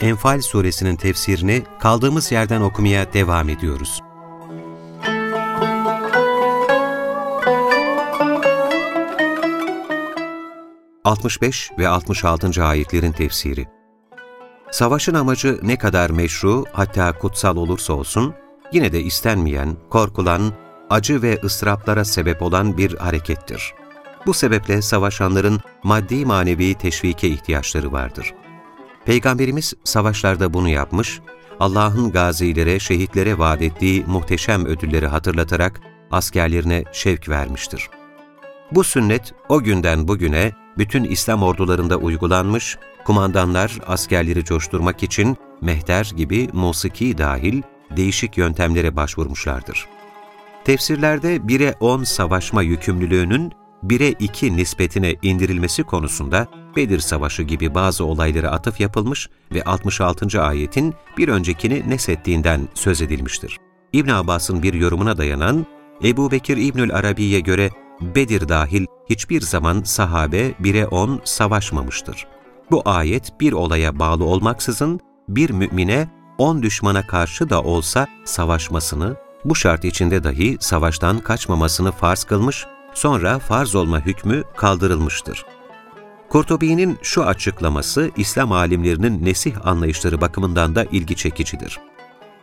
Enfal suresinin tefsirini kaldığımız yerden okumaya devam ediyoruz. ...65 ve 66. ayetlerin tefsiri Savaşın amacı ne kadar meşru hatta kutsal olursa olsun... ...yine de istenmeyen, korkulan, acı ve ıstıraplara sebep olan bir harekettir. Bu sebeple savaşanların maddi manevi teşvike ihtiyaçları vardır. Peygamberimiz savaşlarda bunu yapmış, Allah'ın gazilere, şehitlere vaat ettiği muhteşem ödülleri hatırlatarak askerlerine şevk vermiştir. Bu sünnet o günden bugüne bütün İslam ordularında uygulanmış, kumandanlar askerleri coşturmak için mehter gibi musiki dahil değişik yöntemlere başvurmuşlardır. Tefsirlerde 1'e 10 savaşma yükümlülüğünün 1'e 2 nispetine indirilmesi konusunda Bedir Savaşı gibi bazı olaylara atıf yapılmış ve 66. ayetin bir öncekini nesettiğinden söz edilmiştir. İbn Abbas'ın bir yorumuna dayanan Ebu Bekir İbnül Arabi'ye göre Bedir dahil hiçbir zaman sahabe 1'e 10 savaşmamıştır. Bu ayet bir olaya bağlı olmaksızın bir mümine 10 düşmana karşı da olsa savaşmasını, bu şart içinde dahi savaştan kaçmamasını farz kılmış sonra farz olma hükmü kaldırılmıştır. Kurtubi'nin şu açıklaması İslam alimlerinin nesih anlayışları bakımından da ilgi çekicidir.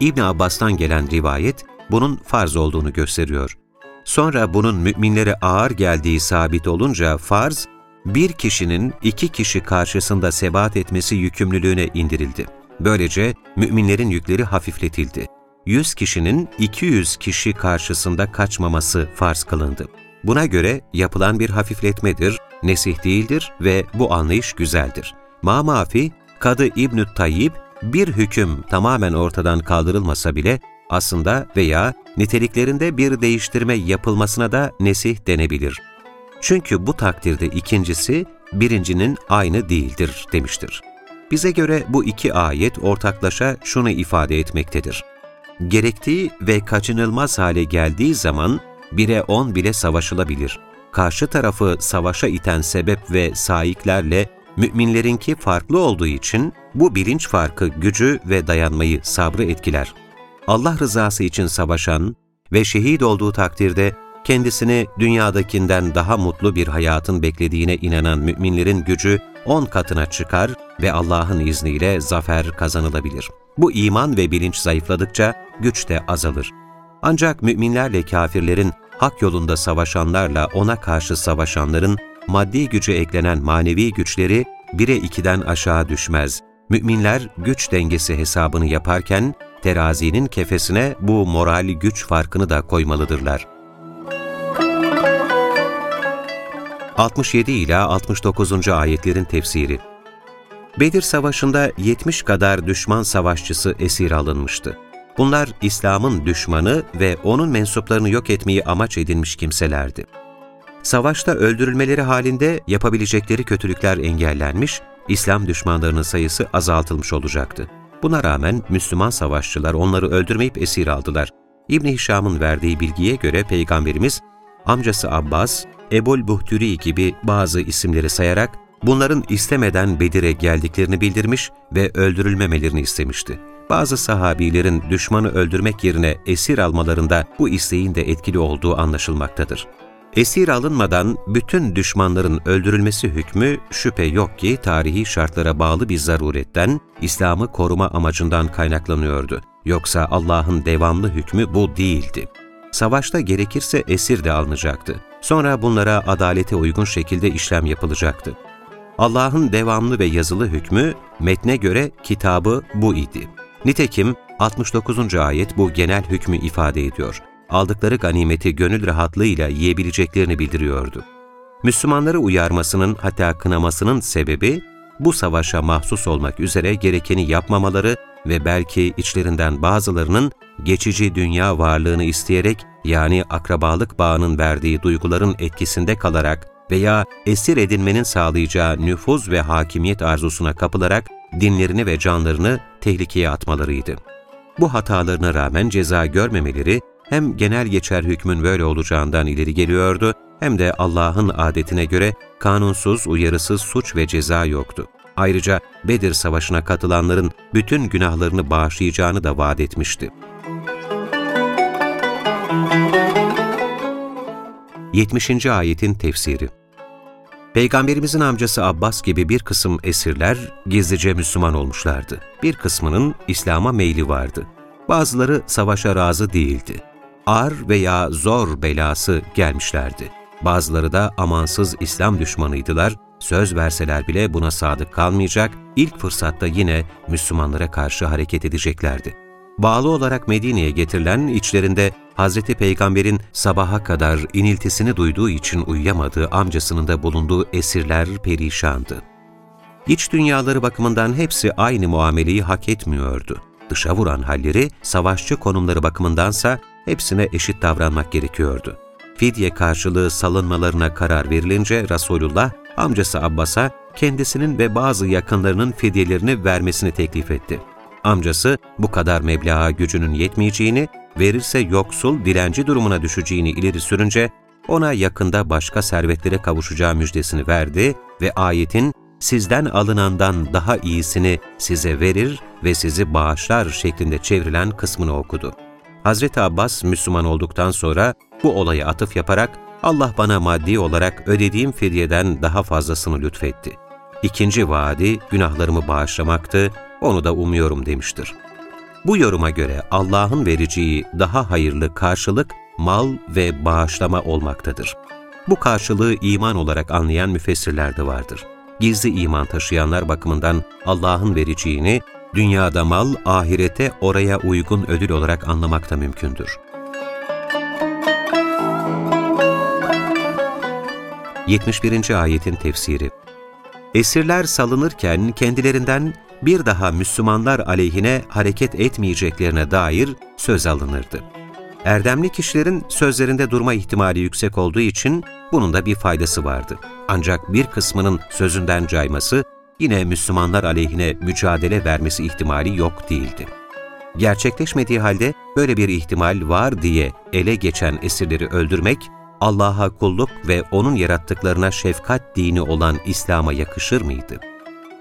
İbn Abbas'tan gelen rivayet bunun farz olduğunu gösteriyor. Sonra bunun müminlere ağır geldiği sabit olunca farz, bir kişinin iki kişi karşısında sebat etmesi yükümlülüğüne indirildi. Böylece müminlerin yükleri hafifletildi. 100 kişinin 200 kişi karşısında kaçmaması farz kılındı. Buna göre yapılan bir hafifletmedir, nesih değildir ve bu anlayış güzeldir. Mamafi, Kadı İbnü Tayyip, bir hüküm tamamen ortadan kaldırılmasa bile aslında veya niteliklerinde bir değiştirme yapılmasına da nesih denebilir. Çünkü bu takdirde ikincisi birincinin aynı değildir demiştir. Bize göre bu iki ayet ortaklaşa şunu ifade etmektedir. Gerektiği ve kaçınılmaz hale geldiği zaman 1'e 10 bile savaşılabilir. Karşı tarafı savaşa iten sebep ve saiklerle müminlerinki farklı olduğu için bu bilinç farkı gücü ve dayanmayı, sabrı etkiler. Allah rızası için savaşan ve şehit olduğu takdirde kendisini dünyadakinden daha mutlu bir hayatın beklediğine inanan müminlerin gücü on katına çıkar ve Allah'ın izniyle zafer kazanılabilir. Bu iman ve bilinç zayıfladıkça güç de azalır. Ancak müminlerle kafirlerin hak yolunda savaşanlarla ona karşı savaşanların maddi gücü eklenen manevi güçleri bire ikiden aşağı düşmez. Müminler güç dengesi hesabını yaparken terazinin kefesine bu morali güç farkını da koymalıdırlar. 67 ila 69. ayetlerin tefsiri Bedir Savaşı'nda 70 kadar düşman savaşçısı esir alınmıştı. Bunlar İslam'ın düşmanı ve onun mensuplarını yok etmeyi amaç edinmiş kimselerdi. Savaşta öldürülmeleri halinde yapabilecekleri kötülükler engellenmiş, İslam düşmanlarının sayısı azaltılmış olacaktı. Buna rağmen Müslüman savaşçılar onları öldürmeyip esir aldılar. İbn Hişam'ın verdiği bilgiye göre Peygamberimiz, amcası Abbas, Ebul Buhturi gibi bazı isimleri sayarak bunların istemeden Bedir'e geldiklerini bildirmiş ve öldürülmemelerini istemişti. Bazı sahabilerin düşmanı öldürmek yerine esir almalarında bu isteğin de etkili olduğu anlaşılmaktadır. Esir alınmadan bütün düşmanların öldürülmesi hükmü şüphe yok ki tarihi şartlara bağlı bir zaruretten, İslam'ı koruma amacından kaynaklanıyordu. Yoksa Allah'ın devamlı hükmü bu değildi. Savaşta gerekirse esir de alınacaktı. Sonra bunlara adalete uygun şekilde işlem yapılacaktı. Allah'ın devamlı ve yazılı hükmü, metne göre kitabı bu idi. Nitekim 69. ayet bu genel hükmü ifade ediyor. Aldıkları ganimeti gönül rahatlığıyla yiyebileceklerini bildiriyordu. Müslümanları uyarmasının hatta kınamasının sebebi, bu savaşa mahsus olmak üzere gerekeni yapmamaları ve belki içlerinden bazılarının geçici dünya varlığını isteyerek yani akrabalık bağının verdiği duyguların etkisinde kalarak veya esir edinmenin sağlayacağı nüfuz ve hakimiyet arzusuna kapılarak dinlerini ve canlarını tehlikeye atmalarıydı. Bu hatalarına rağmen ceza görmemeleri hem genel geçer hükmün böyle olacağından ileri geliyordu hem de Allah'ın adetine göre kanunsuz, uyarısız suç ve ceza yoktu. Ayrıca Bedir Savaşı'na katılanların bütün günahlarını bağışlayacağını da vaat etmişti. 70. Ayetin Tefsiri Peygamberimizin amcası Abbas gibi bir kısım esirler gizlice Müslüman olmuşlardı. Bir kısmının İslam'a meyli vardı. Bazıları savaşa razı değildi. Ar veya zor belası gelmişlerdi. Bazıları da amansız İslam düşmanıydılar, söz verseler bile buna sadık kalmayacak, ilk fırsatta yine Müslümanlara karşı hareket edeceklerdi. Bağlı olarak Medine'ye getirilen içlerinde Hz. Peygamber'in sabaha kadar iniltisini duyduğu için uyuyamadığı amcasının da bulunduğu esirler perişandı. İç dünyaları bakımından hepsi aynı muameleyi hak etmiyordu. Dışa vuran halleri, savaşçı konumları bakımındansa hepsine eşit davranmak gerekiyordu. Fidye karşılığı salınmalarına karar verilince Resulullah, amcası Abbas'a kendisinin ve bazı yakınlarının fidyelerini vermesini teklif etti. Amcası bu kadar meblağa gücünün yetmeyeceğini, verirse yoksul, dilenci durumuna düşeceğini ileri sürünce, ona yakında başka servetlere kavuşacağı müjdesini verdi ve ayetin sizden alınandan daha iyisini size verir ve sizi bağışlar şeklinde çevrilen kısmını okudu. Hazreti Abbas Müslüman olduktan sonra bu olaya atıf yaparak Allah bana maddi olarak ödediğim fidyeden daha fazlasını lütfetti. İkinci vaadi günahlarımı bağışlamaktı, onu da umuyorum demiştir. Bu yoruma göre Allah'ın vereceği daha hayırlı karşılık mal ve bağışlama olmaktadır. Bu karşılığı iman olarak anlayan müfessirler de vardır. Gizli iman taşıyanlar bakımından Allah'ın vereceğini dünyada mal, ahirete oraya uygun ödül olarak anlamak da mümkündür. 71. Ayetin Tefsiri Esirler salınırken kendilerinden bir daha Müslümanlar aleyhine hareket etmeyeceklerine dair söz alınırdı. Erdemli kişilerin sözlerinde durma ihtimali yüksek olduğu için bunun da bir faydası vardı. Ancak bir kısmının sözünden cayması yine Müslümanlar aleyhine mücadele vermesi ihtimali yok değildi. Gerçekleşmediği halde böyle bir ihtimal var diye ele geçen esirleri öldürmek, Allah'a kulluk ve O'nun yarattıklarına şefkat dini olan İslam'a yakışır mıydı?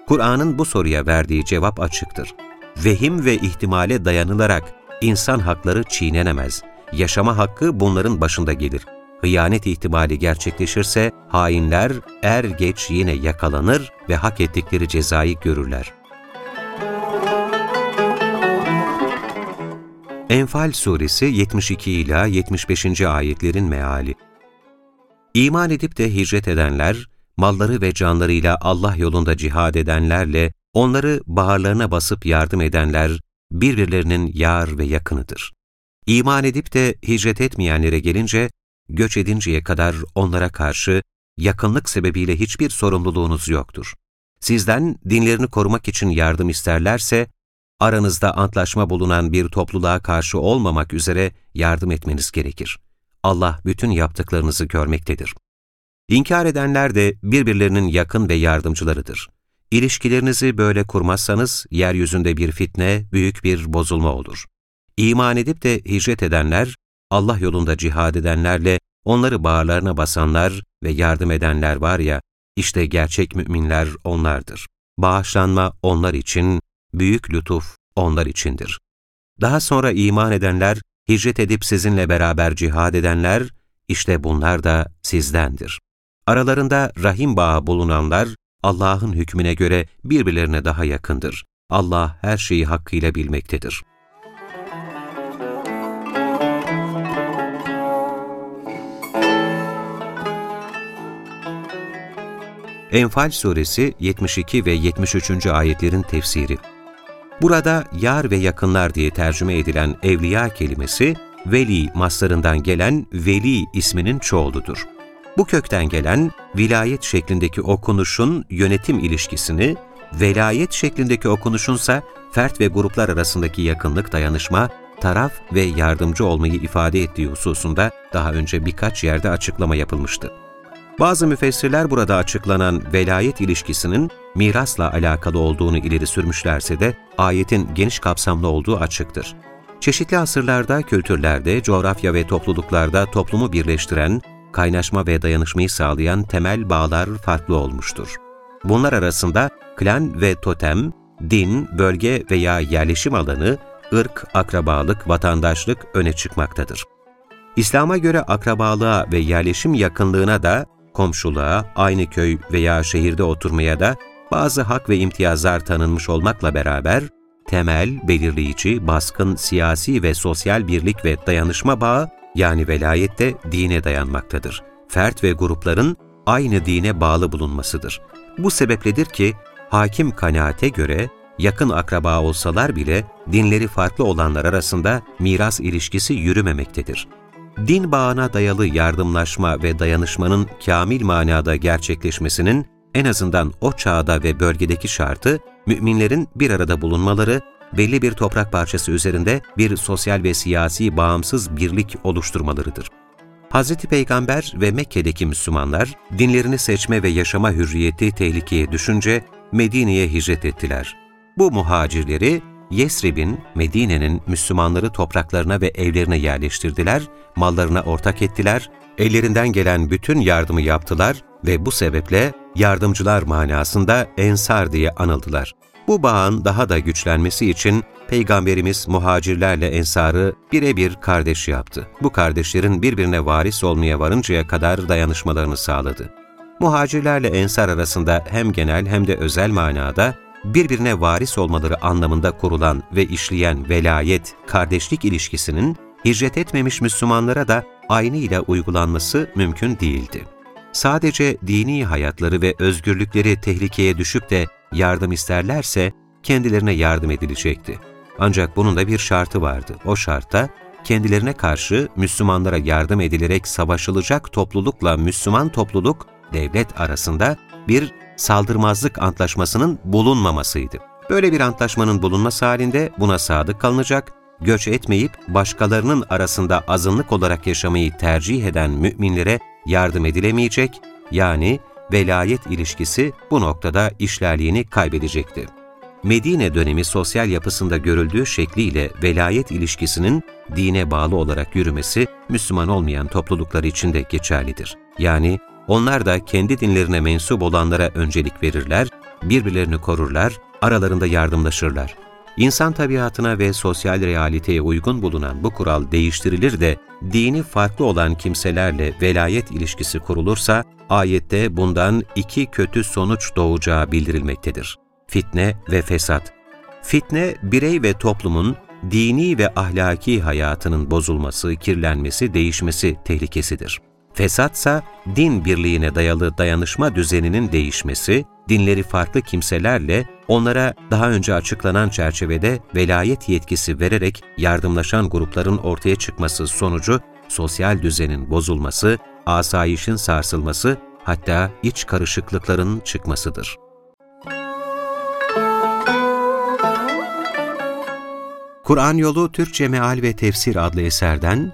Kur'an'ın bu soruya verdiği cevap açıktır. Vehim ve ihtimale dayanılarak insan hakları çiğnenemez. Yaşama hakkı bunların başında gelir. Hıyanet ihtimali gerçekleşirse hainler er geç yine yakalanır ve hak ettikleri cezayı görürler. Enfal Suresi 72 ila 75. ayetlerin meali. İman edip de hicret edenler, malları ve canlarıyla Allah yolunda cihad edenlerle onları baharlarına basıp yardım edenler birbirlerinin yar ve yakınıdır. İman edip de hicret etmeyenlere gelince, göç edinceye kadar onlara karşı yakınlık sebebiyle hiçbir sorumluluğunuz yoktur. Sizden dinlerini korumak için yardım isterlerse, aranızda antlaşma bulunan bir topluluğa karşı olmamak üzere yardım etmeniz gerekir. Allah bütün yaptıklarınızı görmektedir. İnkar edenler de birbirlerinin yakın ve yardımcılarıdır. İlişkilerinizi böyle kurmazsanız yeryüzünde bir fitne, büyük bir bozulma olur. İman edip de hicret edenler, Allah yolunda cihad edenlerle onları bağırlarına basanlar ve yardım edenler var ya, işte gerçek müminler onlardır. Bağışlanma onlar için, büyük lütuf onlar içindir. Daha sonra iman edenler, hicret edip sizinle beraber cihad edenler, işte bunlar da sizdendir. Aralarında rahim bağı bulunanlar, Allah'ın hükmüne göre birbirlerine daha yakındır. Allah her şeyi hakkıyla bilmektedir. Enfal Suresi 72 ve 73. ayetlerin tefsiri Burada yar ve yakınlar diye tercüme edilen evliya kelimesi, veli maslarından gelen veli isminin çoğuludur. Bu kökten gelen vilayet şeklindeki okunuşun yönetim ilişkisini, velayet şeklindeki okunuşunsa fert ve gruplar arasındaki yakınlık, dayanışma, taraf ve yardımcı olmayı ifade ettiği hususunda daha önce birkaç yerde açıklama yapılmıştı. Bazı müfessirler burada açıklanan velayet ilişkisinin mirasla alakalı olduğunu ileri sürmüşlerse de ayetin geniş kapsamlı olduğu açıktır. Çeşitli asırlarda, kültürlerde, coğrafya ve topluluklarda toplumu birleştiren, kaynaşma ve dayanışmayı sağlayan temel bağlar farklı olmuştur. Bunlar arasında klan ve totem, din, bölge veya yerleşim alanı, ırk, akrabalık, vatandaşlık öne çıkmaktadır. İslam'a göre akrabalığa ve yerleşim yakınlığına da, komşuluğa, aynı köy veya şehirde oturmaya da bazı hak ve imtiyazlar tanınmış olmakla beraber, temel, belirleyici, baskın siyasi ve sosyal birlik ve dayanışma bağı, yani velayette dine dayanmaktadır. Fert ve grupların aynı dine bağlı bulunmasıdır. Bu sebepledir ki, hakim kanaate göre yakın akraba olsalar bile dinleri farklı olanlar arasında miras ilişkisi yürümemektedir. Din bağına dayalı yardımlaşma ve dayanışmanın kamil manada gerçekleşmesinin en azından o çağda ve bölgedeki şartı, müminlerin bir arada bulunmaları, belli bir toprak parçası üzerinde bir sosyal ve siyasi bağımsız birlik oluşturmalarıdır. Hz. Peygamber ve Mekke'deki Müslümanlar, dinlerini seçme ve yaşama hürriyeti tehlikeye düşünce Medine'ye hicret ettiler. Bu muhacirleri Yesrib'in, Medine'nin Müslümanları topraklarına ve evlerine yerleştirdiler, mallarına ortak ettiler, ellerinden gelen bütün yardımı yaptılar ve bu sebeple yardımcılar manasında Ensar diye anıldılar. Bu bağın daha da güçlenmesi için Peygamberimiz muhacirlerle Ensar'ı birebir kardeş yaptı. Bu kardeşlerin birbirine varis olmaya varıncaya kadar dayanışmalarını sağladı. Muhacirlerle Ensar arasında hem genel hem de özel manada birbirine varis olmaları anlamında kurulan ve işleyen velayet, kardeşlik ilişkisinin hicret etmemiş Müslümanlara da aynı ile uygulanması mümkün değildi. Sadece dini hayatları ve özgürlükleri tehlikeye düşüp de yardım isterlerse kendilerine yardım edilecekti. Ancak bunun da bir şartı vardı. O şartta kendilerine karşı Müslümanlara yardım edilerek savaşılacak toplulukla Müslüman topluluk, devlet arasında bir saldırmazlık antlaşmasının bulunmamasıydı. Böyle bir antlaşmanın bulunması halinde buna sadık kalınacak, göç etmeyip başkalarının arasında azınlık olarak yaşamayı tercih eden müminlere yardım edilemeyecek, yani velayet ilişkisi bu noktada işlerliğini kaybedecekti. Medine dönemi sosyal yapısında görüldüğü şekliyle velayet ilişkisinin dine bağlı olarak yürümesi Müslüman olmayan topluluklar için de geçerlidir. Yani onlar da kendi dinlerine mensup olanlara öncelik verirler, birbirlerini korurlar, aralarında yardımlaşırlar. İnsan tabiatına ve sosyal realiteye uygun bulunan bu kural değiştirilir de dini farklı olan kimselerle velayet ilişkisi kurulursa, ayette bundan iki kötü sonuç doğacağı bildirilmektedir. Fitne ve fesat. Fitne, birey ve toplumun dini ve ahlaki hayatının bozulması, kirlenmesi, değişmesi tehlikesidir. Fesatsa, din birliğine dayalı dayanışma düzeninin değişmesi, dinleri farklı kimselerle onlara daha önce açıklanan çerçevede velayet yetkisi vererek yardımlaşan grupların ortaya çıkması sonucu sosyal düzenin bozulması, asayişin sarsılması, hatta iç karışıklıkların çıkmasıdır. Kur'an Yolu Türkçe Meal ve Tefsir adlı eserden